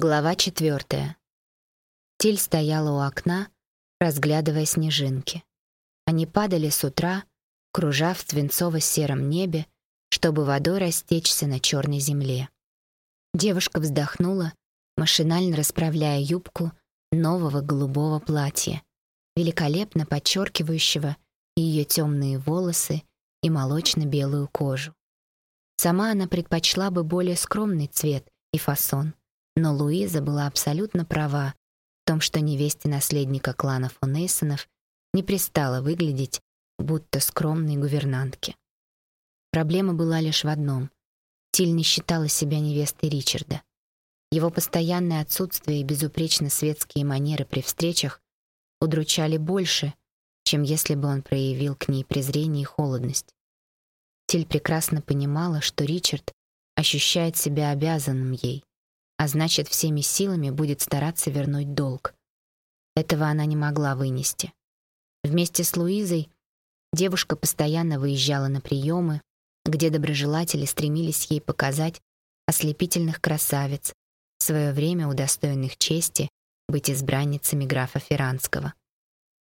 Глава четвертая. Тиль стояла у окна, разглядывая снежинки. Они падали с утра, кружа в свинцово-сером небе, чтобы водой растечься на черной земле. Девушка вздохнула, машинально расправляя юбку нового голубого платья, великолепно подчеркивающего ее темные волосы и молочно-белую кожу. Сама она предпочла бы более скромный цвет и фасон, но Луиза была абсолютно права в том, что невесте наследника клана фон Эйсонов не пристало выглядеть будто скромной гувернантке. Проблема была лишь в одном. Тиль не считала себя невестой Ричарда. Его постоянное отсутствие и безупречно светские манеры при встречах удручали больше, чем если бы он проявил к ней презрение и холодность. Тиль прекрасно понимала, что Ричард ощущает себя обязанным ей, а значит, всеми силами будет стараться вернуть долг. Этого она не могла вынести. Вместе с Луизой девушка постоянно выезжала на приемы, где доброжелатели стремились ей показать ослепительных красавиц, в свое время удостоенных чести быть избранницами графа Ферранского.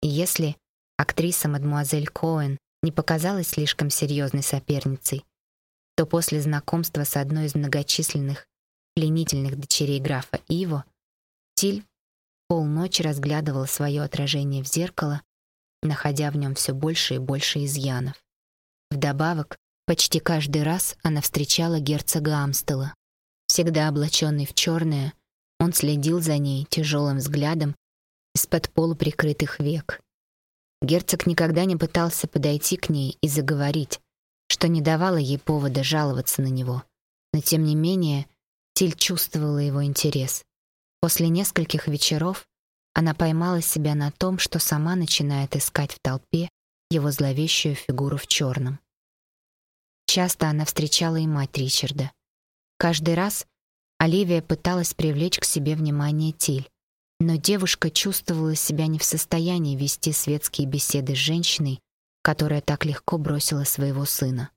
И если актриса мадмуазель Коэн не показалась слишком серьезной соперницей, то после знакомства с одной из многочисленных пленительных дочерей графа Иво, Тиль полночи разглядывала свое отражение в зеркало, находя в нем все больше и больше изъянов. Вдобавок, почти каждый раз она встречала герцога Амстела. Всегда облаченный в черное, он следил за ней тяжелым взглядом из-под полуприкрытых век. Герцог никогда не пытался подойти к ней и заговорить, что не давало ей повода жаловаться на него. Но тем не менее, Тиль чувствовала его интерес. После нескольких вечеров она поймала себя на том, что сама начинает искать в толпе его зловещую фигуру в черном. Часто она встречала и мать Ричарда. Каждый раз Оливия пыталась привлечь к себе внимание Тиль, но девушка чувствовала себя не в состоянии вести светские беседы с женщиной, которая так легко бросила своего сына.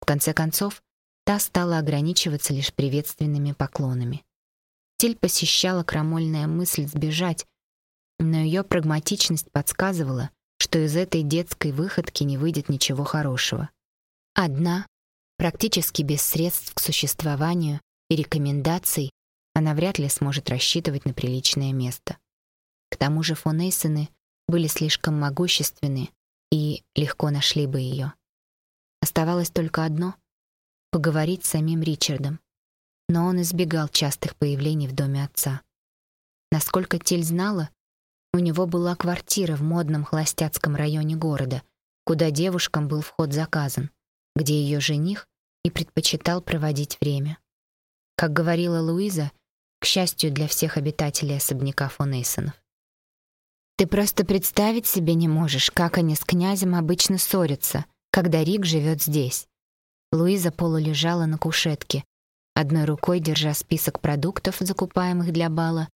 В конце концов, Та стала ограничиваться лишь приветственными поклонами. Тиль посещала крамольная мысль сбежать, но ее прагматичность подсказывала, что из этой детской выходки не выйдет ничего хорошего. Одна, практически без средств к существованию и рекомендаций, она вряд ли сможет рассчитывать на приличное место. К тому же фон Эйсены были слишком могущественны и легко нашли бы ее. Оставалось только одно поговорить с самим Ричардом. Но он избегал частых появлений в доме отца. Насколько Тель знала, у него была квартира в модном холостяцком районе города, куда девушкам был вход заказан, где ее жених и предпочитал проводить время. Как говорила Луиза, к счастью для всех обитателей особняка фон Эйсонов. Ты просто представить себе не можешь, как они с князем обычно ссорятся, когда Рик живет здесь. Луиза полулежала на кушетке, одной рукой держа список продуктов, закупаемых для бала,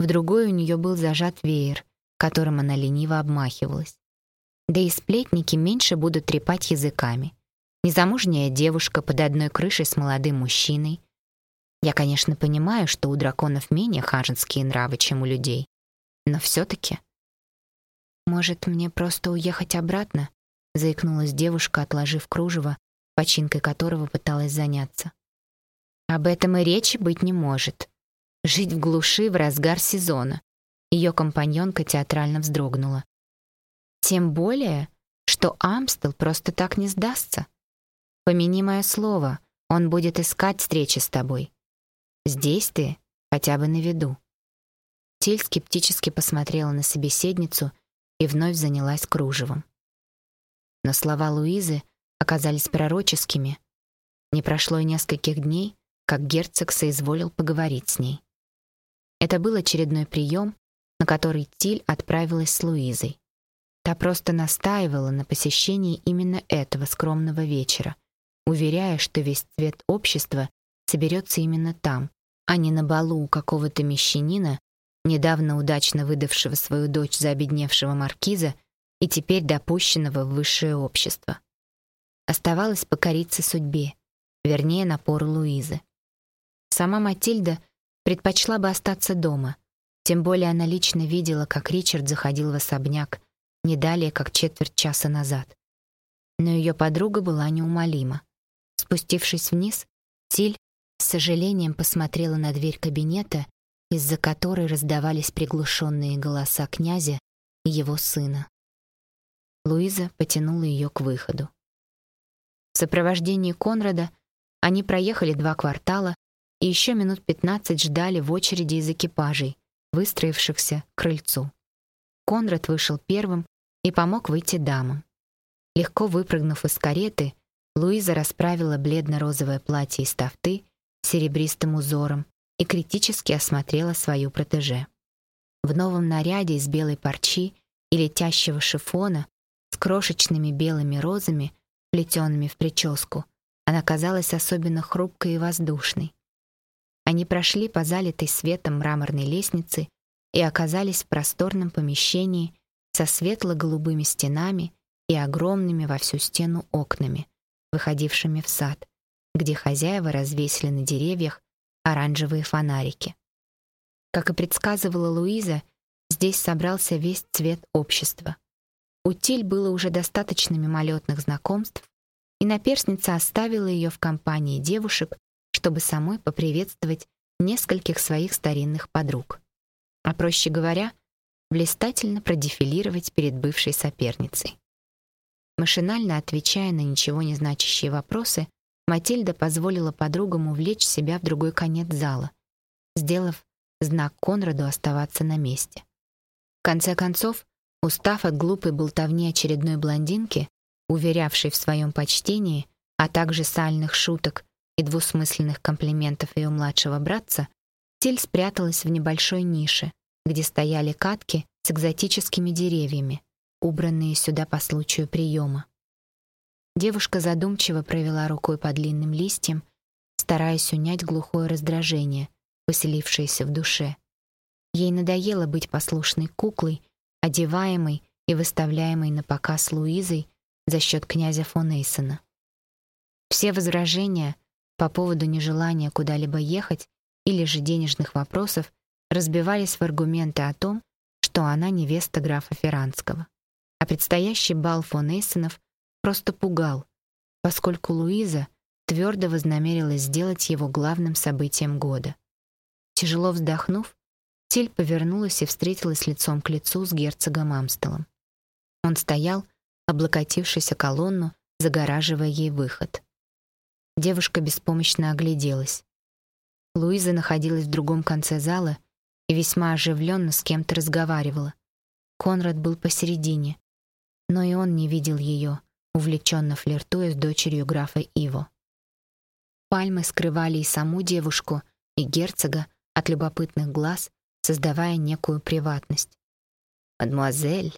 в другой у нее был зажат веер, которым она лениво обмахивалась. Да и сплетники меньше будут трепать языками. Незамужняя девушка под одной крышей с молодым мужчиной. Я, конечно, понимаю, что у драконов менее ханжеские нравы, чем у людей. Но все-таки... «Может, мне просто уехать обратно?» — заикнулась девушка, отложив кружево починкой которого пыталась заняться. Об этом и речи быть не может. Жить в глуши в разгар сезона. Ее компаньонка театрально вздрогнула. Тем более, что Амстел просто так не сдастся. Помяни мое слово, он будет искать встречи с тобой. Здесь ты хотя бы на виду. Тиль скептически посмотрела на собеседницу и вновь занялась кружевом. Но слова Луизы оказались пророческими. Не прошло и нескольких дней, как герцог соизволил поговорить с ней. Это был очередной прием, на который Тиль отправилась с Луизой. Та просто настаивала на посещении именно этого скромного вечера, уверяя, что весь цвет общества соберется именно там, а не на балу у какого-то мещанина, недавно удачно выдавшего свою дочь за обедневшего маркиза и теперь допущенного в высшее общество. Оставалось покориться судьбе, вернее, напору Луизы. Сама Матильда предпочла бы остаться дома. Тем более она лично видела, как Ричард заходил в особняк не далее, как четверть часа назад. Но ее подруга была неумолима. Спустившись вниз, Тиль с сожалением посмотрела на дверь кабинета, из-за которой раздавались приглушенные голоса князя и его сына. Луиза потянула ее к выходу. В сопровождении Конрада они проехали два квартала и еще минут пятнадцать ждали в очереди из экипажей, выстроившихся к крыльцу. Конрад вышел первым и помог выйти дамам. Легко выпрыгнув из кареты, Луиза расправила бледно-розовое платье из тафты с серебристым узором и критически осмотрела свою протеже. В новом наряде из белой парчи и летящего шифона с крошечными белыми розами, плетенными в прическу, она казалась особенно хрупкой и воздушной. Они прошли по залитой светом мраморной лестнице и оказались в просторном помещении со светло-голубыми стенами и огромными во всю стену окнами, выходившими в сад, где хозяева развесили на деревьях оранжевые фонарики. Как и предсказывала Луиза, здесь собрался весь цвет общества. У Тиль было уже достаточно мимолетных знакомств, и наперсница оставила ее в компании девушек, чтобы самой поприветствовать нескольких своих старинных подруг. А проще говоря, блистательно продефилировать перед бывшей соперницей. Машинально отвечая на ничего не значащие вопросы, Матильда позволила подругам увлечь себя в другой конец зала, сделав знак Конраду оставаться на месте. В конце концов, устав от глупой болтовни очередной блондинки, уверявшей в своем почтении, а также сальных шуток и двусмысленных комплиментов ее младшего братца, Тиль спряталась в небольшой нише, где стояли катки с экзотическими деревьями, убранные сюда по случаю приема. Девушка задумчиво провела рукой по длинным листьям, стараясь унять глухое раздражение, поселившееся в душе. Ей надоело быть послушной куклой, одеваемой и выставляемой на показ Луизой за счет князя фон Эйсона. Все возражения по поводу нежелания куда-либо ехать или же денежных вопросов разбивались в аргументы о том, что она невеста графа Ферранского. А предстоящий бал фон Эйсенов просто пугал, поскольку Луиза твердо вознамерилась сделать его главным событием года. Тяжело вздохнув, Тиль повернулась и встретилась лицом к лицу с герцогом Амстелом. Он стоял, облокотившись о колонну, загораживая ей выход. Девушка беспомощно огляделась. Луиза находилась в другом конце зала и весьма оживленно с кем-то разговаривала. Конрад был посередине, но и он не видел ее, увлеченно флиртуя с дочерью графа Иво. Пальмы скрывали и саму девушку, и герцога от любопытных глаз, создавая некую приватность. «Мадемуазель!»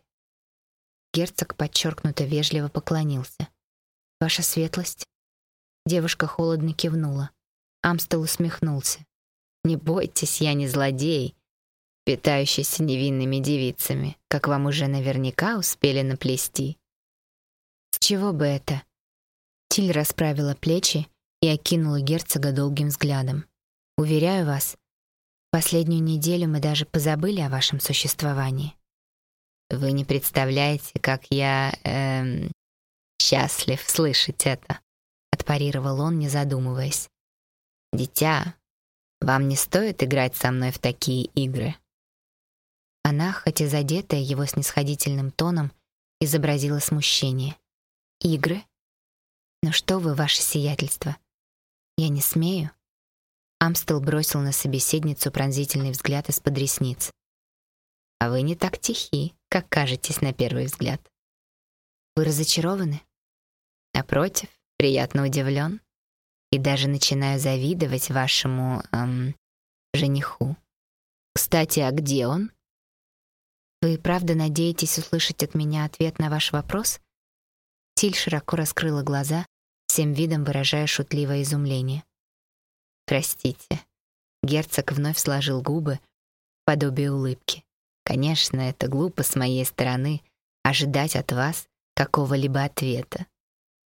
Герцог подчеркнуто вежливо поклонился. «Ваша светлость?» Девушка холодно кивнула. Амстел усмехнулся. «Не бойтесь, я не злодей, питающийся невинными девицами, как вам уже наверняка успели наплести. С чего бы это? Тиль расправила плечи и окинула герцога долгим взглядом. Уверяю вас, последнюю неделю мы даже позабыли о вашем существовании. Вы не представляете, как я эм счастлив слышать это, отпарировал он, не задумываясь. Дитя, вам не стоит играть со мной в такие игры. Она, хоть и задетая его снисходительным тоном, изобразила смущение. «Игры? Ну что вы, ваше сиятельство? Я не смею». Амстел бросил на собеседницу пронзительный взгляд из-под ресниц. «А вы не так тихи, как кажетесь на первый взгляд. Вы разочарованы? Напротив, приятно удивлен и даже начинаю завидовать вашему эм, жениху. Кстати, а где он?» Вы правда надеетесь услышать от меня ответ на ваш вопрос? Тиль широко раскрыла глаза, всем видом выражая шутливое изумление. Простите. Герцог вновь сложил губы в подобие улыбки. Конечно, это глупо с моей стороны ожидать от вас какого-либо ответа.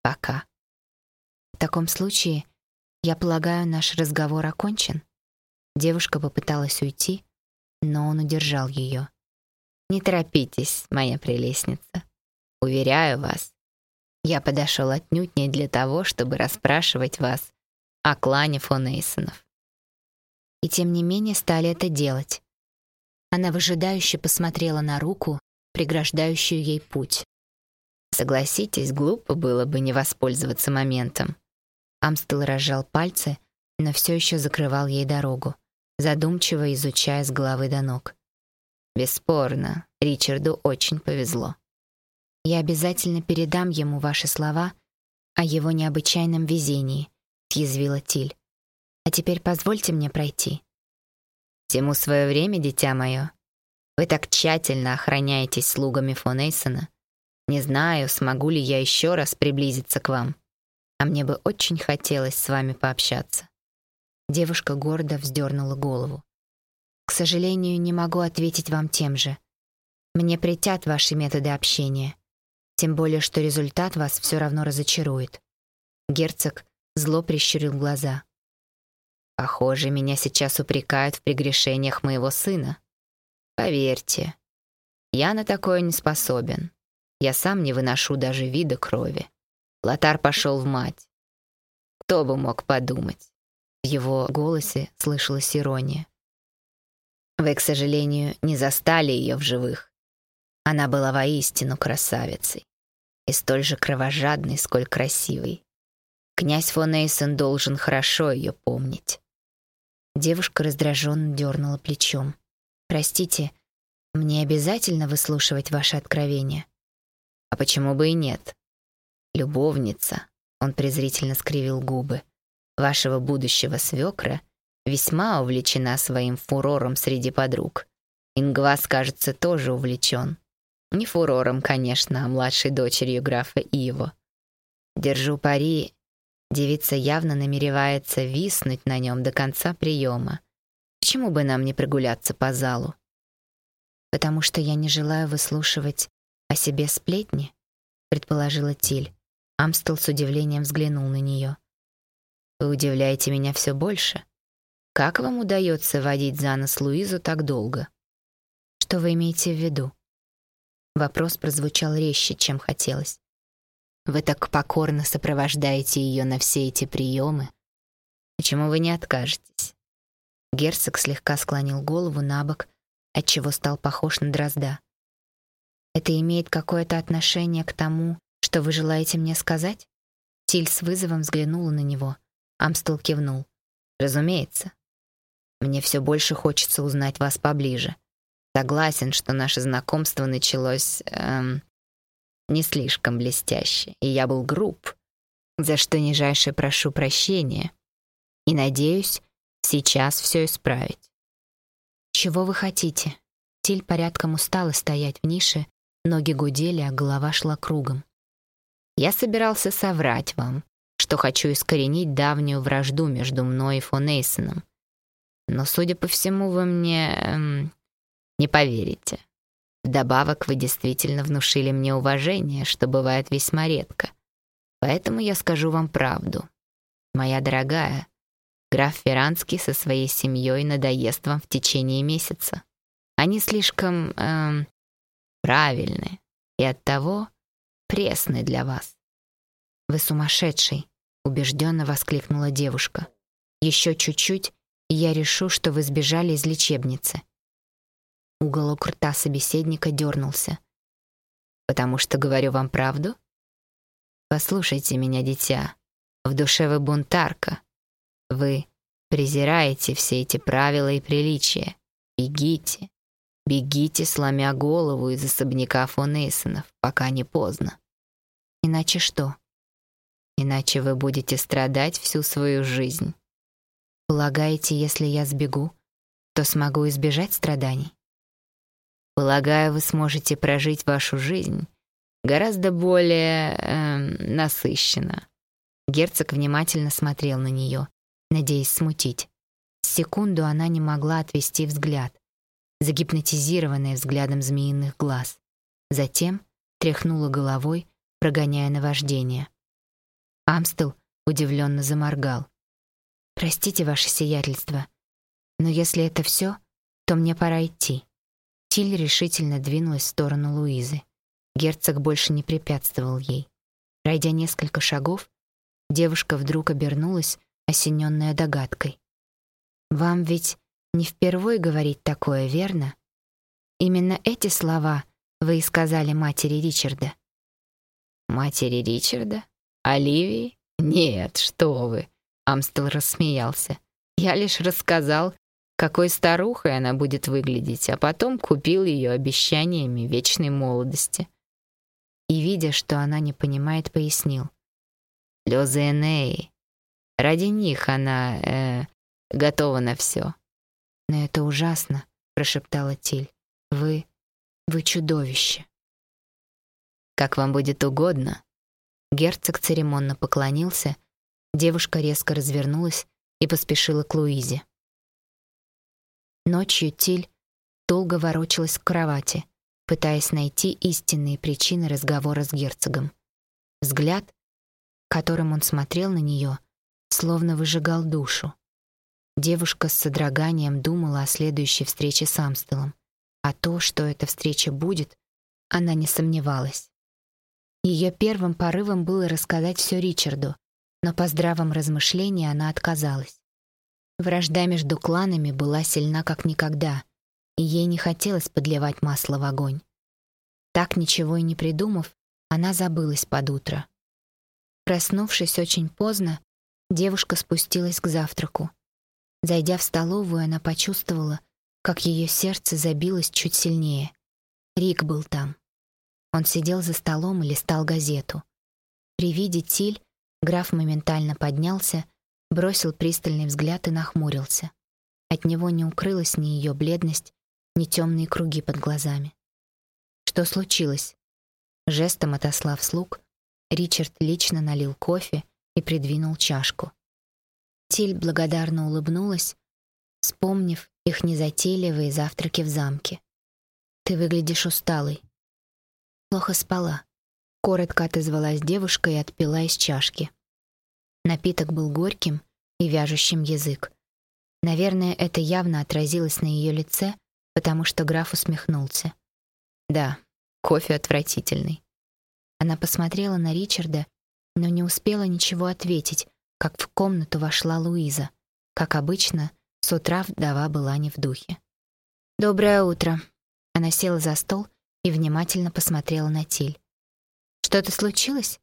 Пока. В таком случае, я полагаю, наш разговор окончен. Девушка попыталась уйти, но он удержал ее. «Не торопитесь, моя прелестница. Уверяю вас, я подошел отнюдь не для того, чтобы расспрашивать вас о клане фон Эйсонов. И тем не менее стали это делать. Она выжидающе посмотрела на руку, преграждающую ей путь. Согласитесь, глупо было бы не воспользоваться моментом. Амстел разжал пальцы, но все еще закрывал ей дорогу, задумчиво изучая с головы до ног. Бесспорно, Ричарду очень повезло. Я обязательно передам ему ваши слова о его необычайном везении, съязвила Тиль. А теперь позвольте мне пройти. Всему свое время, дитя мое. Вы так тщательно охраняетесь слугами фон Эйсона. Не знаю, смогу ли я еще раз приблизиться к вам. А мне бы очень хотелось с вами пообщаться. Девушка гордо вздернула голову. К сожалению, не могу ответить вам тем же. Мне притят ваши методы общения. Тем более, что результат вас все равно разочарует. Герцог зло прищурил глаза. Похоже, меня сейчас упрекают в прегрешениях моего сына. Поверьте, я на такое не способен. Я сам не выношу даже вида крови. Лотар пошел в мать. Кто бы мог подумать? В его голосе слышалась ирония. Вы, к сожалению, не застали ее в живых. Она была воистину красавицей и столь же кровожадной, сколь красивой. Князь фон Эйсон должен хорошо ее помнить. Девушка раздраженно дернула плечом. «Простите, мне обязательно выслушивать ваши откровения?» «А почему бы и нет?» «Любовница», — он презрительно скривил губы, «вашего будущего свекра весьма увлечена своим фурором среди подруг. Ингвас, кажется, тоже увлечен. Не фурором, конечно, а младшей дочерью графа Иво. Держу пари, девица явно намеревается виснуть на нем до конца приема. Почему бы нам не прогуляться по залу? Потому что я не желаю выслушивать о себе сплетни, предположила Тиль. Амстел с удивлением взглянул на нее. Вы удивляете меня все больше. Как вам удается водить за нос Луизу так долго? Что вы имеете в виду? Вопрос прозвучал резче, чем хотелось. Вы так покорно сопровождаете ее на все эти приемы. Почему вы не откажетесь? Герцог слегка склонил голову на бок, отчего стал похож на дрозда. Это имеет какое-то отношение к тому, что вы желаете мне сказать? Тиль с вызовом взглянула на него. Амстел кивнул. Разумеется. Мне все больше хочется узнать вас поближе. Согласен, что наше знакомство началось эм, не слишком блестяще, и я был груб, за что нижайше прошу прощения. И надеюсь сейчас все исправить. Чего вы хотите? Тиль порядком устала стоять в нише, ноги гудели, а голова шла кругом. Я собирался соврать вам, что хочу искоренить давнюю вражду между мной и фон Эйсоном. Но, судя по всему, вы мне эм, не поверите. Вдобавок вы действительно внушили мне уважение, что бывает весьма редко. Поэтому я скажу вам правду. Моя дорогая, граф Ферранский со своей семьей надоест вам в течение месяца. Они слишком эм, правильны и оттого пресны для вас. Вы сумасшедший, убежденно воскликнула девушка. Еще чуть-чуть, и я решу, что вы сбежали из лечебницы. Уголок рта собеседника дернулся. «Потому что говорю вам правду?» «Послушайте меня, дитя. В душе вы бунтарка. Вы презираете все эти правила и приличия. Бегите. Бегите, сломя голову из особняка фон Эйсонов, пока не поздно. Иначе что? Иначе вы будете страдать всю свою жизнь. Полагаете, если я сбегу, то смогу избежать страданий? Полагаю, вы сможете прожить вашу жизнь гораздо более э, насыщенно. Герцог внимательно смотрел на нее, надеясь смутить. Секунду она не могла отвести взгляд, загипнотизированная взглядом змеиных глаз. Затем тряхнула головой, прогоняя наваждение. Амстел удивленно заморгал. «Простите, ваше сиятельство, Но если это все, то мне пора идти. Тиль решительно двинулась в сторону Луизы. Герцог больше не препятствовал ей. Пройдя несколько шагов, девушка вдруг обернулась, осененная догадкой. «Вам ведь не впервой говорить такое, верно? Именно эти слова вы и сказали матери Ричарда». «Матери Ричарда? Оливии? Нет, что вы!» Амстел рассмеялся. «Я лишь рассказал, какой старухой она будет выглядеть, а потом купил ее обещаниями вечной молодости. И, видя, что она не понимает, пояснил. «Слезы Энеи. Ради них она, э, готова на все». «Но это ужасно», — прошептала Тиль. «Вы... вы чудовище». «Как вам будет угодно». Герцог церемонно поклонился, девушка резко развернулась и поспешила к Луизе. Ночью Тиль долго ворочалась в кровати, пытаясь найти истинные причины разговора с герцогом. Взгляд, которым он смотрел на нее, словно выжигал душу. Девушка с содроганием думала о следующей встрече с Амстелом, а то, что эта встреча будет, она не сомневалась. Ее первым порывом было рассказать все Ричарду, но по здравом размышлении она отказалась. Вражда между кланами была сильна как никогда, и ей не хотелось подливать масло в огонь. Так ничего и не придумав, она забылась под утро. Проснувшись очень поздно, девушка спустилась к завтраку. Зайдя в столовую, она почувствовала, как ее сердце забилось чуть сильнее. Рик был там. Он сидел за столом и листал газету. При виде Тиль граф моментально поднялся бросил пристальный взгляд и нахмурился. От него не укрылась ни ее бледность, ни темные круги под глазами. Что случилось? Жестом отослав слуг, Ричард лично налил кофе и придвинул чашку. Тиль благодарно улыбнулась, вспомнив их незатейливые завтраки в замке. «Ты выглядишь усталой». «Плохо спала», — коротко отозвалась девушка и отпила из чашки. Напиток был горьким и вяжущим язык. Наверное, это явно отразилось на ее лице, потому что граф усмехнулся. Да, кофе отвратительный. Она посмотрела на Ричарда, но не успела ничего ответить, как в комнату вошла Луиза. Как обычно, с утра вдова была не в духе. «Доброе утро». Она села за стол и внимательно посмотрела на Тиль. «Что-то случилось?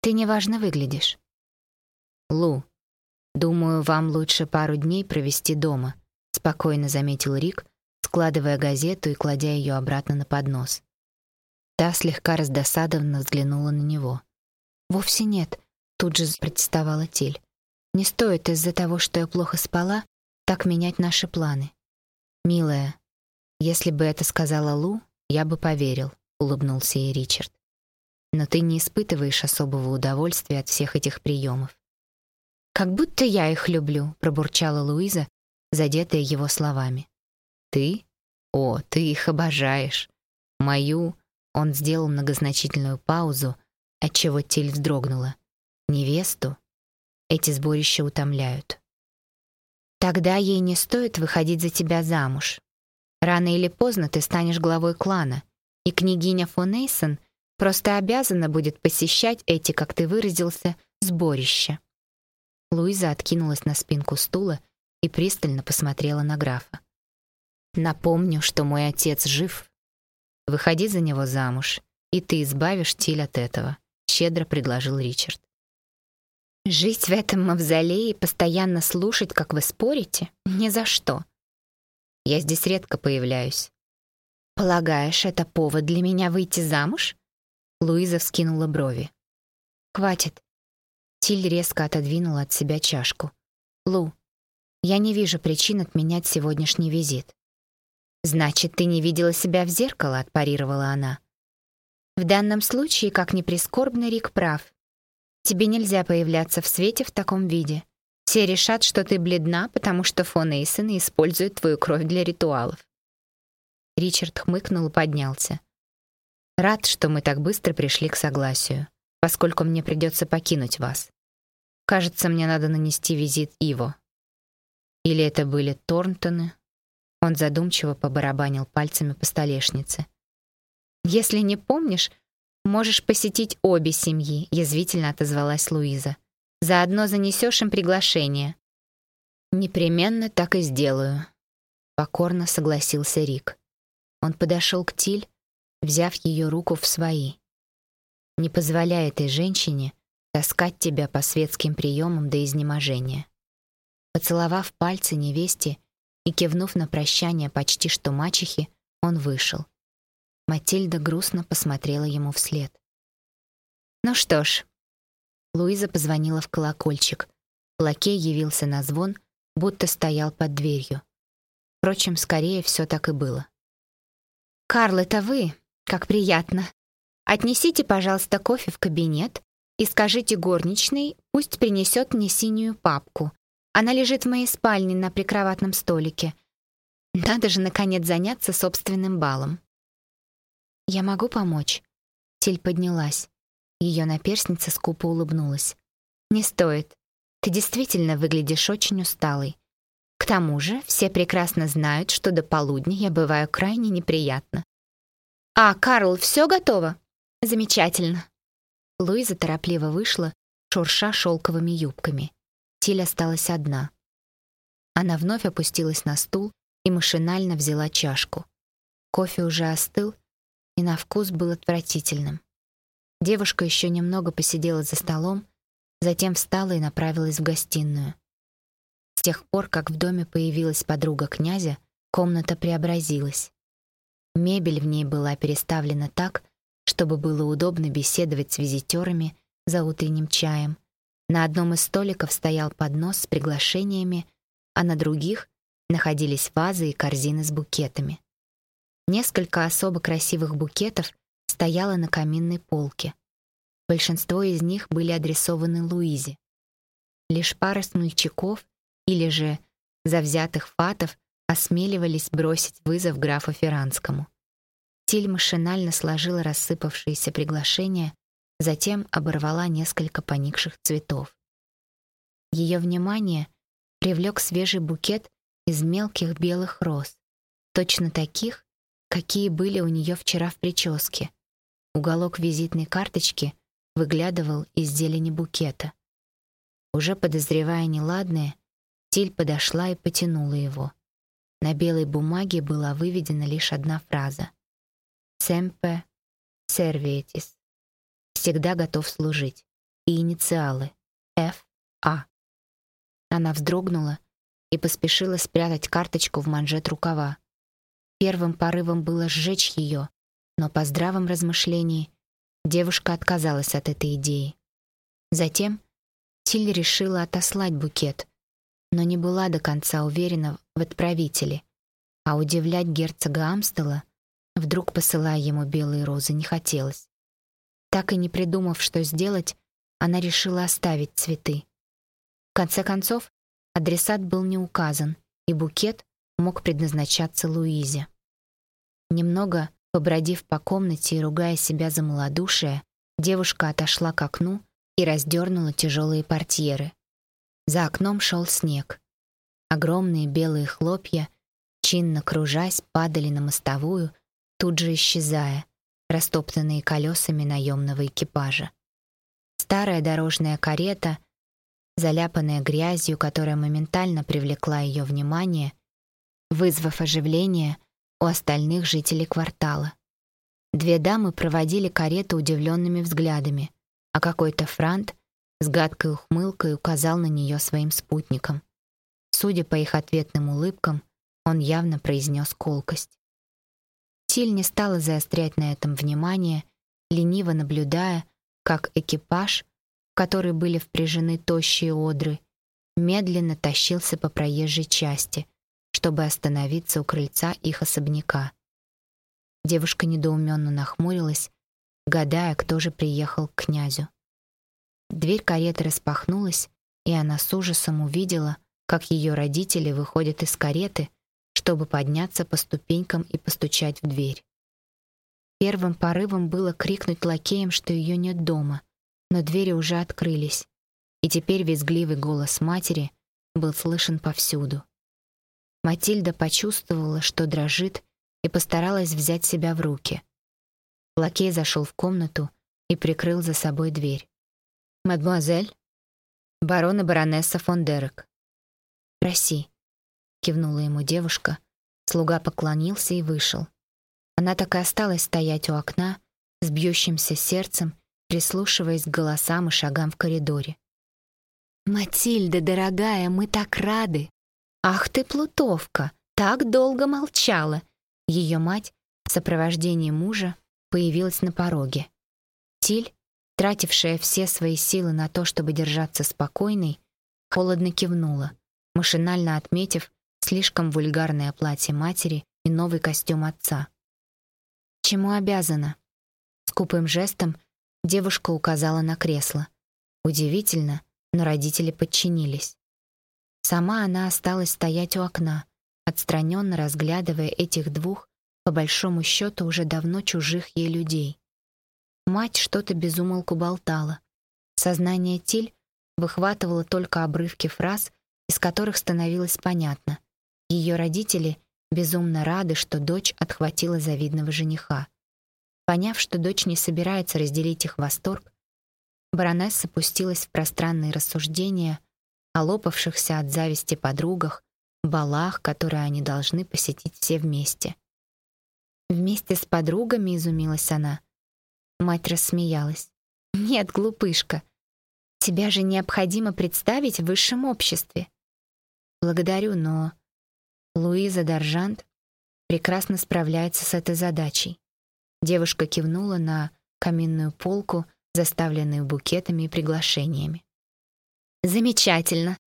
Ты неважно выглядишь». «Лу, думаю, вам лучше пару дней провести дома», — спокойно заметил Рик, складывая газету и кладя ее обратно на поднос. Та слегка раздосадованно взглянула на него. «Вовсе нет», — тут же протестовала Тиль. «Не стоит из-за того, что я плохо спала, так менять наши планы». «Милая, если бы это сказала Лу, я бы поверил», — улыбнулся ей Ричард. «Но ты не испытываешь особого удовольствия от всех этих приемов. «Как будто я их люблю», — пробурчала Луиза, задетая его словами. «Ты? О, ты их обожаешь. Мою...» Он сделал многозначительную паузу, отчего Тиль вздрогнула. «Невесту? Эти сборища утомляют». «Тогда ей не стоит выходить за тебя замуж. Рано или поздно ты станешь главой клана, и княгиня фон Эйсон просто обязана будет посещать эти, как ты выразился, сборища». Луиза откинулась на спинку стула и пристально посмотрела на графа. «Напомню, что мой отец жив. Выходи за него замуж, и ты избавишь Тиль от этого», — щедро предложил Ричард. «Жить в этом мавзолее и постоянно слушать, как вы спорите? Ни за что». «Я здесь редко появляюсь». «Полагаешь, это повод для меня выйти замуж?» Луиза вскинула брови. «Хватит. Тиль резко отодвинула от себя чашку. «Лу, я не вижу причин отменять сегодняшний визит». «Значит, ты не видела себя в зеркало?» — отпарировала она. «В данном случае, как ни прискорбно, Рик прав. Тебе нельзя появляться в свете в таком виде. Все решат, что ты бледна, потому что фон Эйсон использует твою кровь для ритуалов». Ричард хмыкнул и поднялся. «Рад, что мы так быстро пришли к согласию, поскольку мне придется покинуть вас. Кажется, мне надо нанести визит Иво. Или это были Торнтоны? Он задумчиво побарабанил пальцами по столешнице. «Если не помнишь, можешь посетить обе семьи», — язвительно отозвалась Луиза. «Заодно занесешь им приглашение». «Непременно так и сделаю», — покорно согласился Рик. Он подошел к Тиль, взяв ее руку в свои. «Не позволяй этой женщине таскать тебя по светским приемам до изнеможения». Поцеловав пальцы невесте и кивнув на прощание почти что мачехи, он вышел. Матильда грустно посмотрела ему вслед. «Ну что ж». Луиза позвонила в колокольчик. Лакей явился на звон, будто стоял под дверью. Впрочем, скорее все так и было. «Карл, это вы? Как приятно. Отнесите, пожалуйста, кофе в кабинет и скажите горничной, пусть принесет мне синюю папку. Она лежит в моей спальне на прикроватном столике. Надо же, наконец, заняться собственным балом». «Я могу помочь?» Тиль поднялась. Ее наперсница скупо улыбнулась. «Не стоит. Ты действительно выглядишь очень усталой. К тому же все прекрасно знают, что до полудня я бываю крайне неприятна». «А, Карл, все готово?» «Замечательно». Луиза торопливо вышла, шурша шелковыми юбками. Тиль осталась одна. Она вновь опустилась на стул и машинально взяла чашку. Кофе уже остыл, и на вкус был отвратительным. Девушка еще немного посидела за столом, затем встала и направилась в гостиную. С тех пор, как в доме появилась подруга князя, комната преобразилась. Мебель в ней была переставлена так, чтобы было удобно беседовать с визитерами за утренним чаем. На одном из столиков стоял поднос с приглашениями, а на других находились вазы и корзины с букетами. Несколько особо красивых букетов стояло на каминной полке. Большинство из них были адресованы Луизе. Лишь пара смельчаков или же завзятых фатов осмеливались бросить вызов графу Ферранскому. Тиль машинально сложила рассыпавшиеся приглашения, затем оборвала несколько поникших цветов. Ее внимание привлек свежий букет из мелких белых роз, точно таких, какие были у нее вчера в прическе. Уголок визитной карточки выглядывал из зелени букета. Уже подозревая неладное, Тиль подошла и потянула его. На белой бумаге была выведена лишь одна фраза. «Семпе сервиетис» — «Всегда готов служить» и инициалы «Ф. А». Она вздрогнула и поспешила спрятать карточку в манжет рукава. Первым порывом было сжечь ее, но по здравом размышлении девушка отказалась от этой идеи. Затем Тиль решила отослать букет, но не была до конца уверена в отправителе, а удивлять герцога Амстела, вдруг посылая ему белые розы, не хотелось. Так и не придумав, что сделать, она решила оставить цветы. В конце концов, адресат был не указан, и букет мог предназначаться Луизе. Немного побродив по комнате и ругая себя за малодушие, девушка отошла к окну и раздернула тяжелые портьеры. За окном шел снег. Огромные белые хлопья, чинно кружась, падали на мостовую, тут же исчезая, растоптанные колесами наемного экипажа. Старая дорожная карета, заляпанная грязью, которая моментально привлекла ее внимание, вызвав оживление у остальных жителей квартала. Две дамы проводили карету удивленными взглядами, а какой-то франт с гадкой ухмылкой указал на нее своим спутникам. Судя по их ответным улыбкам, он явно произнес колкость. Тиль не стала заострять на этом внимание, лениво наблюдая, как экипаж, в который были впряжены тощие одры, медленно тащился по проезжей части — чтобы остановиться у крыльца их особняка. Девушка недоуменно нахмурилась, гадая, кто же приехал к князю. Дверь кареты распахнулась, и она с ужасом увидела, как ее родители выходят из кареты, чтобы подняться по ступенькам и постучать в дверь. Первым порывом было крикнуть лакеям, что ее нет дома, но двери уже открылись, и теперь визгливый голос матери был слышен повсюду. Матильда почувствовала, что дрожит, и постаралась взять себя в руки. Лакей зашел в комнату и прикрыл за собой дверь. «Мадемуазель?» «Барон и баронесса фон Дерек». «Проси», — кивнула ему девушка. Слуга поклонился и вышел. Она так и осталась стоять у окна, с бьющимся сердцем, прислушиваясь к голосам и шагам в коридоре. «Матильда, дорогая, мы так рады!» «Ах ты, плутовка! Так долго молчала!» Ее мать в сопровождении мужа появилась на пороге. Тиль, тратившая все свои силы на то, чтобы держаться спокойной, холодно кивнула, машинально отметив слишком вульгарное платье матери и новый костюм отца. «Чему обязана?» Скупым жестом девушка указала на кресло. Удивительно, но родители подчинились. Сама она осталась стоять у окна, отстраненно разглядывая этих двух, по большому счету, уже давно чужих ей людей. Мать что-то безумолку болтала. Сознание Тиль выхватывало только обрывки фраз, из которых становилось понятно. Ее родители безумно рады, что дочь отхватила завидного жениха. Поняв, что дочь не собирается разделить их восторг, баронесса пустилась в пространные рассуждения о лопавшихся от зависти подругах, балах, которые они должны посетить все вместе. Вместе с подругами изумилась она. Мать рассмеялась. Нет, глупышка. Тебя же необходимо представить в высшем обществе. Благодарю, но Луиза Даржант прекрасно справляется с этой задачей. Девушка кивнула на каминную полку, заставленную букетами и приглашениями. Замечательно.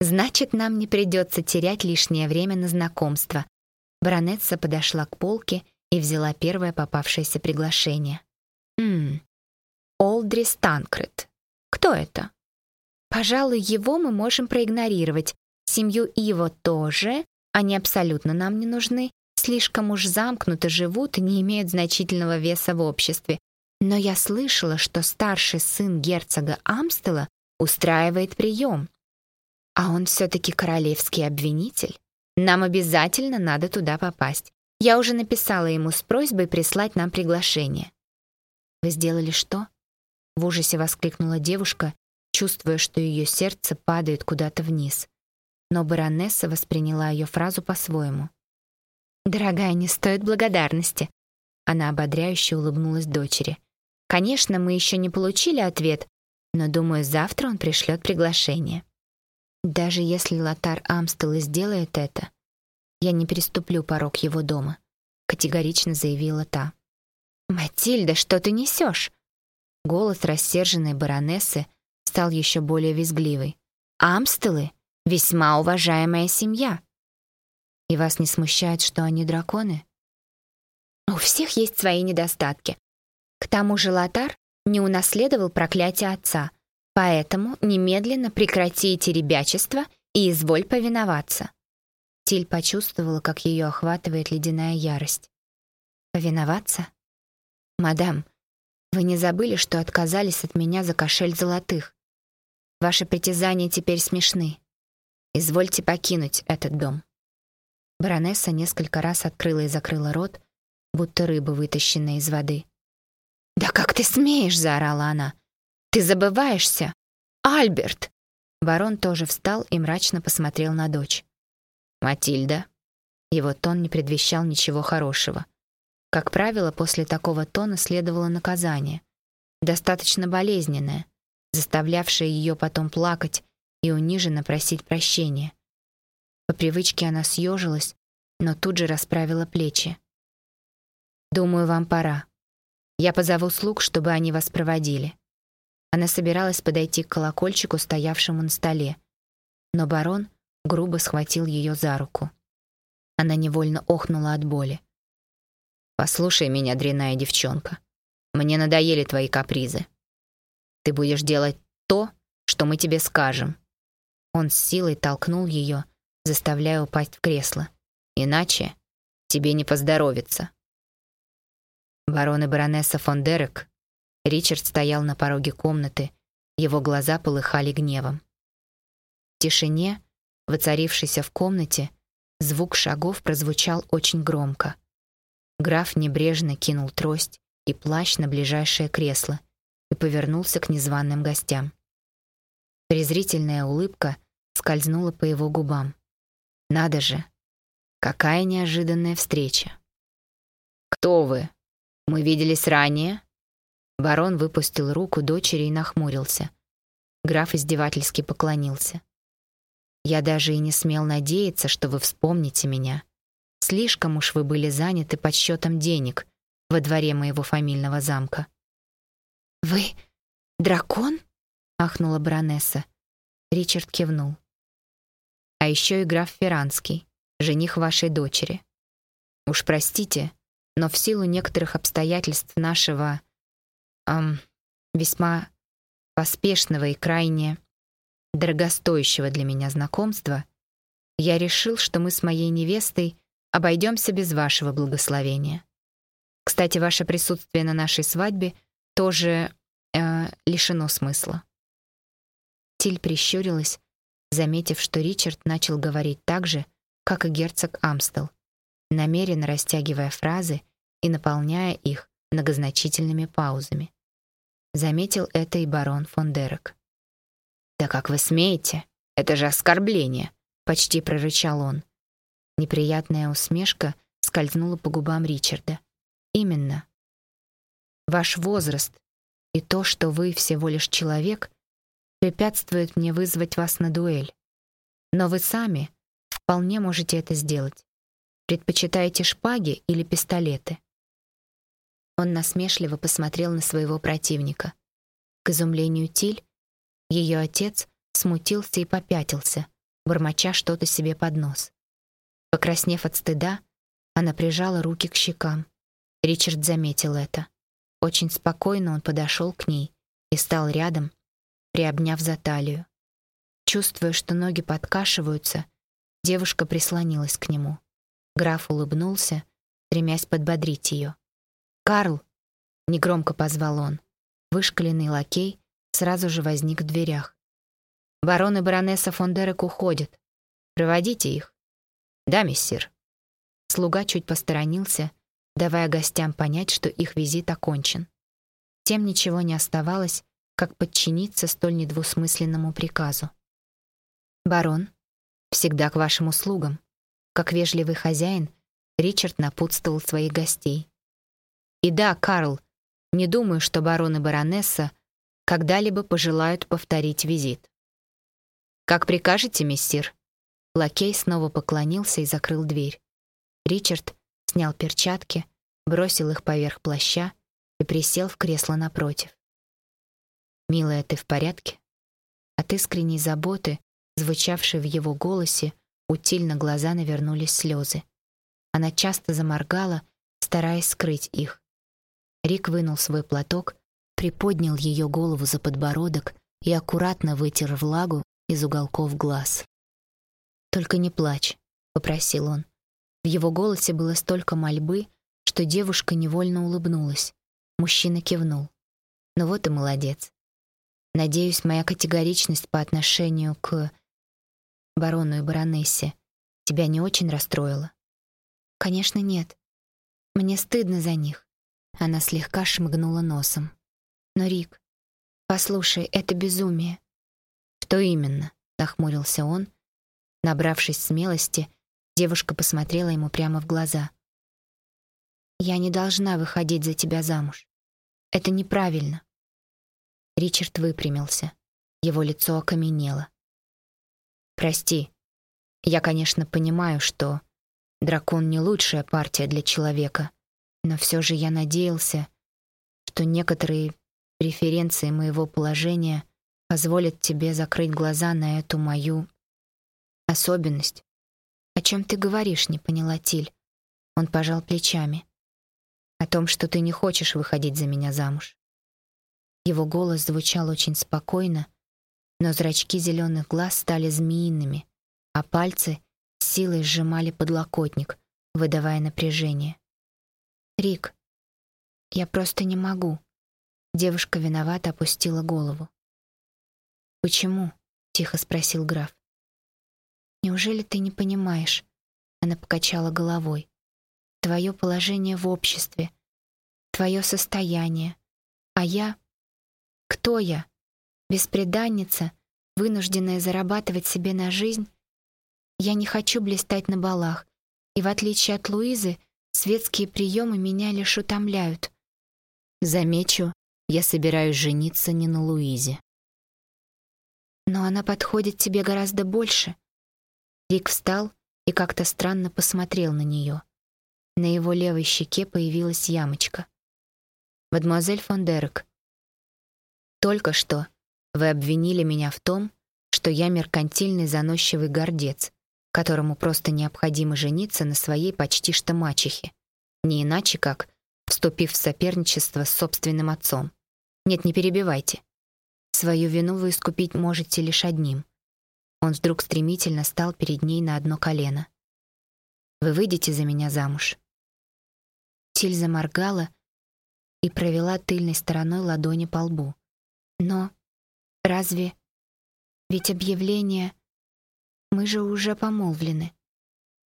Значит, нам не придется терять лишнее время на знакомство. Баронесса подошла к полке и взяла первое попавшееся приглашение. Хм. Олдри Станкрет. Кто это? Пожалуй, его мы можем проигнорировать. Семью Иво тоже, они абсолютно нам не нужны. Слишком уж замкнуто живут и не имеют значительного веса в обществе. Но я слышала, что старший сын герцога Амстела устраивает прием. А он все-таки королевский обвинитель. Нам обязательно надо туда попасть. Я уже написала ему с просьбой прислать нам приглашение. Вы сделали что? В ужасе воскликнула девушка, чувствуя, что ее сердце падает куда-то вниз. Но баронесса восприняла ее фразу по-своему. Дорогая, не стоит благодарности. Она ободряюще улыбнулась дочери. Конечно, мы еще не получили ответ, но, думаю, завтра он пришлет приглашение. Даже если Лотар Амстел и сделает это, я не переступлю порог его дома, категорично заявила та. Матильда, что ты несешь? Голос рассерженной баронессы стал еще более визгливый. Амстелы весьма уважаемая семья. И вас не смущает, что они драконы? У всех есть свои недостатки. К тому же Лотар не унаследовал проклятие отца, поэтому немедленно прекрати эти ребячества и изволь повиноваться. Тиль почувствовала, как ее охватывает ледяная ярость. Повиноваться? Мадам, вы не забыли, что отказались от меня за кошель золотых? Ваши притязания теперь смешны. Извольте покинуть этот дом. Баронесса несколько раз открыла и закрыла рот, будто рыба, вытащенная из воды. «Да как ты смеешь!» — заорала она. «Ты забываешься! Альберт!» Барон тоже встал и мрачно посмотрел на дочь. «Матильда». Его тон не предвещал ничего хорошего. Как правило, после такого тона следовало наказание. Достаточно болезненное, заставлявшее ее потом плакать и униженно просить прощения. По привычке она съежилась, но тут же расправила плечи. «Думаю, вам пора», я позову слуг, чтобы они вас проводили. Она собиралась подойти к колокольчику, стоявшему на столе, но барон грубо схватил ее за руку. Она невольно охнула от боли. Послушай меня, дряная девчонка. Мне надоели твои капризы. Ты будешь делать то, что мы тебе скажем. Он с силой толкнул ее, заставляя упасть в кресло. Иначе тебе не поздоровится. Барон и баронесса фон Дерек. Ричард стоял на пороге комнаты, его глаза полыхали гневом. В тишине, воцарившейся в комнате, Звук шагов прозвучал очень громко. Граф небрежно кинул трость и плащ на ближайшее кресло и повернулся к незваным гостям. Презрительная улыбка скользнула по его губам. Надо же, какая неожиданная встреча. Кто вы? Мы виделись ранее? Барон выпустил руку дочери и нахмурился. Граф издевательски поклонился. Я даже и не смел надеяться, что вы вспомните меня. Слишком уж вы были заняты подсчетом денег во дворе моего фамильного замка. Вы дракон? Ахнула баронесса. Ричард кивнул. А еще и граф Ферранский, жених вашей дочери. Уж простите, но в силу некоторых обстоятельств нашего эм, весьма поспешного и крайне дорогостоящего для меня знакомства, я решил, что мы с моей невестой обойдемся без вашего благословения. Кстати, ваше присутствие на нашей свадьбе тоже э, лишено смысла. Тиль прищурилась, заметив, что Ричард начал говорить так же, как и герцог Амстел, намеренно растягивая фразы и наполняя их многозначительными паузами. Заметил это и барон фон Дерек. «Да как вы смеете? Это же оскорбление!» — почти прорычал он. Неприятная усмешка скользнула по губам Ричарда. «Именно. Ваш возраст и то, что вы всего лишь человек, препятствует мне вызвать вас на дуэль. Но вы сами вполне можете это сделать. Предпочитаете шпаги или пистолеты?» Он насмешливо посмотрел на своего противника. К изумлению Тиль, ее отец смутился и попятился, бормоча что-то себе под нос. Покраснев от стыда, она прижала руки к щекам. Ричард заметил это. Очень спокойно он подошел к ней и стал рядом, приобняв за талию. Чувствуя, что ноги подкашиваются, девушка прислонилась к нему. Граф улыбнулся, стремясь подбодрить ее. «Карл!» — негромко позвал он. Вышкаленный лакей сразу же возник в дверях. «Барон и баронесса фон Дерек уходят. Проводите их». «Да, мессир». Слуга чуть посторонился, давая гостям понять, что их визит окончен. Тем ничего не оставалось, как подчиниться столь недвусмысленному приказу. «Барон, всегда к вашим услугам». Как вежливый хозяин, Ричард напутствовал своих гостей. И да, Карл, не думаю, что барон и баронесса когда-либо пожелают повторить визит. Как прикажете, мистер? Лакей снова поклонился и закрыл дверь. Ричард снял перчатки, бросил их поверх плаща и присел в кресло напротив. «Милая, ты в порядке?» От искренней заботы, звучавшей в его голосе, у Тиль на глаза навернулись слезы. Она часто заморгала, стараясь скрыть их. Рик вынул свой платок, приподнял ее голову за подбородок и аккуратно вытер влагу из уголков глаз. «Только не плачь», — попросил он. В его голосе было столько мольбы, что девушка невольно улыбнулась. Мужчина кивнул. «Ну вот и молодец. Надеюсь, моя категоричность по отношению к барону и баронессе тебя не очень расстроила?» «Конечно, нет. Мне стыдно за них. Она слегка шмыгнула носом. «Но, Рик, послушай, это безумие». «Что именно?» — нахмурился он. Набравшись смелости, девушка посмотрела ему прямо в глаза. «Я не должна выходить за тебя замуж. Это неправильно». Ричард выпрямился. Его лицо окаменело. «Прости, я, конечно, понимаю, что дракон не лучшая партия для человека, но все же я надеялся, что некоторые преференции моего положения позволят тебе закрыть глаза на эту мою особенность. О чем ты говоришь, не поняла Тиль. Он пожал плечами. О том, что ты не хочешь выходить за меня замуж. Его голос звучал очень спокойно, но зрачки зеленых глаз стали змеиными, а пальцы силой сжимали подлокотник, выдавая напряжение. Рик, я просто не могу. Девушка виновато опустила голову. Почему? тихо спросил граф. Неужели ты не понимаешь? Она покачала головой. Твое положение в обществе, твое состояние. А я? Кто я? Беспреданница, вынужденная зарабатывать себе на жизнь? Я не хочу блистать на балах, и в отличие от Луизы, светские приемы меня лишь утомляют. Замечу, я собираюсь жениться не на Луизе. Но она подходит тебе гораздо больше. Рик встал и как-то странно посмотрел на нее. На его левой щеке появилась ямочка. «Мадемуазель фон Дерек, только что вы обвинили меня в том, что я меркантильный заносчивый гордец, которому просто необходимо жениться на своей почти что мачехе, не иначе как вступив в соперничество с собственным отцом. Нет, не перебивайте. Свою вину вы искупить можете лишь одним. Он вдруг стремительно стал перед ней на одно колено. Вы выйдете за меня замуж. Тиль заморгала и провела тыльной стороной ладони по лбу. Но разве ведь объявление мы же уже помолвлены.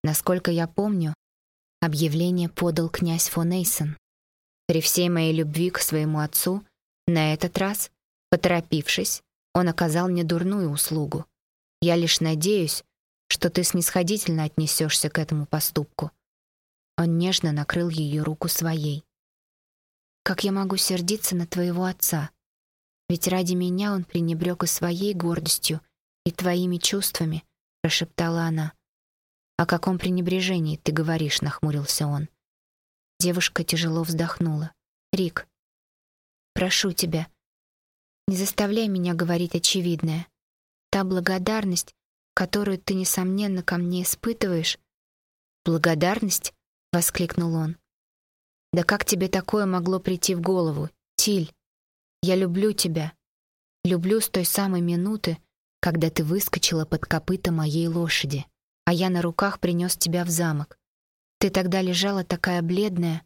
Насколько я помню, объявление подал князь фон Эйсон. При всей моей любви к своему отцу, на этот раз, поторопившись, он оказал мне дурную услугу. Я лишь надеюсь, что ты снисходительно отнесешься к этому поступку. Он нежно накрыл ее руку своей. Как я могу сердиться на твоего отца? Ведь ради меня он пренебрег и своей гордостью, и твоими чувствами, прошептала она. О каком пренебрежении ты говоришь, нахмурился он. Девушка тяжело вздохнула. Рик, прошу тебя, не заставляй меня говорить очевидное. Та благодарность, которую ты несомненно ко мне испытываешь, благодарность, воскликнул он. Да как тебе такое могло прийти в голову, Тиль? Я люблю тебя. Люблю с той самой минуты, когда ты выскочила под копыта моей лошади, а я на руках принес тебя в замок. Ты тогда лежала такая бледная,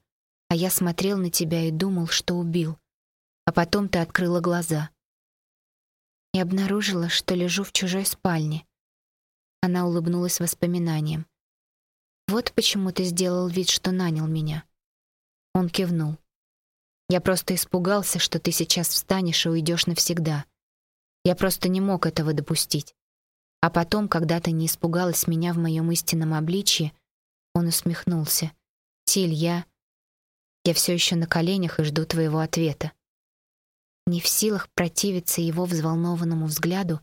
а я смотрел на тебя и думал, что убил. А потом ты открыла глаза. И обнаружила, что лежу в чужой спальне. Она улыбнулась воспоминанием. Вот почему ты сделал вид, что нанял меня. Он кивнул. Я просто испугался, что ты сейчас встанешь и уйдешь навсегда. Я просто не мог этого допустить. А потом, когда ты не испугалась меня в моем истинном обличье, он усмехнулся. «Тиль, я... Я все еще на коленях и жду твоего ответа». Не в силах противиться его взволнованному взгляду,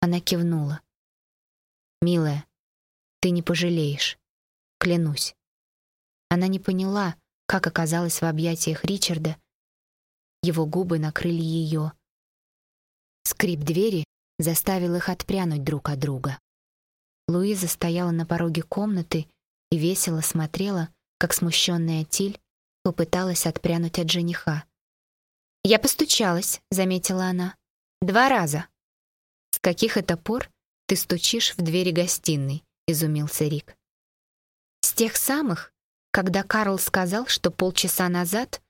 она кивнула. «Милая, ты не пожалеешь. Клянусь». Она не поняла, как оказалась в объятиях Ричарда. Его губы накрыли ее, Скрип двери заставил их отпрянуть друг от друга. Луиза стояла на пороге комнаты и весело смотрела, как смущенная Тиль попыталась отпрянуть от жениха. «Я постучалась», — заметила она. «Два раза». «С каких это пор ты стучишь в двери гостиной?» — изумился Рик. «С тех самых, когда Карл сказал, что полчаса назад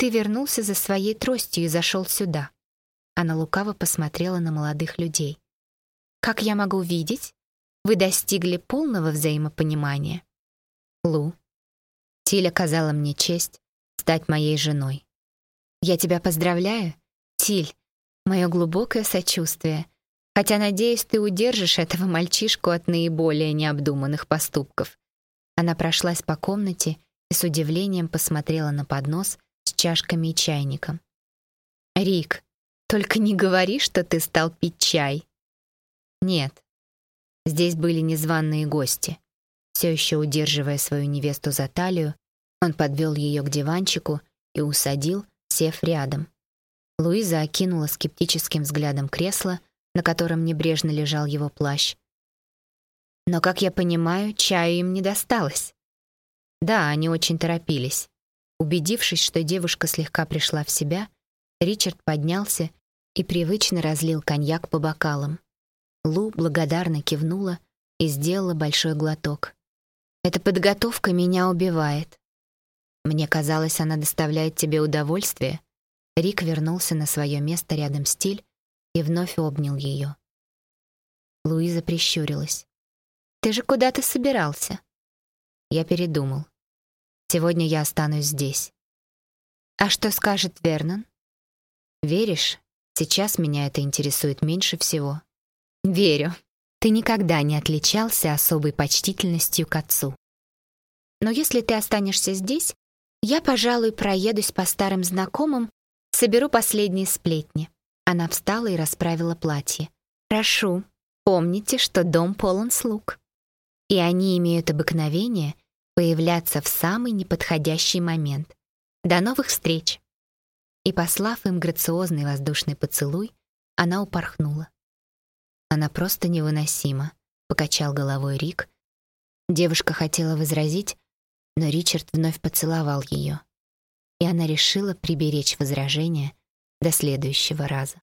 ты вернулся за своей тростью и зашел сюда. Она лукаво посмотрела на молодых людей. «Как я могу видеть? Вы достигли полного взаимопонимания». «Лу, Тиль оказала мне честь стать моей женой. Я тебя поздравляю, Тиль, мое глубокое сочувствие, хотя, надеюсь, ты удержишь этого мальчишку от наиболее необдуманных поступков». Она прошлась по комнате и с удивлением посмотрела на поднос с чашками и чайником. «Рик, только не говори, что ты стал пить чай. Нет. Здесь были незваные гости. Все еще удерживая свою невесту за талию, он подвел ее к диванчику и усадил, сев рядом. Луиза окинула скептическим взглядом кресло, на котором небрежно лежал его плащ. Но, как я понимаю, чаю им не досталось. Да, они очень торопились. Убедившись, что девушка слегка пришла в себя, Ричард поднялся и привычно разлил коньяк по бокалам. Лу благодарно кивнула и сделала большой глоток. «Эта подготовка меня убивает. Мне казалось, она доставляет тебе удовольствие». Рик вернулся на свое место рядом с Тиль и вновь обнял ее. Луиза прищурилась. «Ты же куда-то собирался?» Я передумал. Сегодня я останусь здесь. А что скажет Вернон? Веришь? Сейчас меня это интересует меньше всего. Верю. Ты никогда не отличался особой почтительностью к отцу. Но если ты останешься здесь, я, пожалуй, проедусь по старым знакомым, соберу последние сплетни. Она встала и расправила платье. Прошу, помните, что дом полон слуг. И они имеют обыкновение появляться в самый неподходящий момент. До новых встреч. И послав им грациозный воздушный поцелуй, она упорхнула. Она просто невыносима, покачал головой Рик. Девушка хотела возразить, но Ричард вновь поцеловал ее, и она решила приберечь возражение до следующего раза.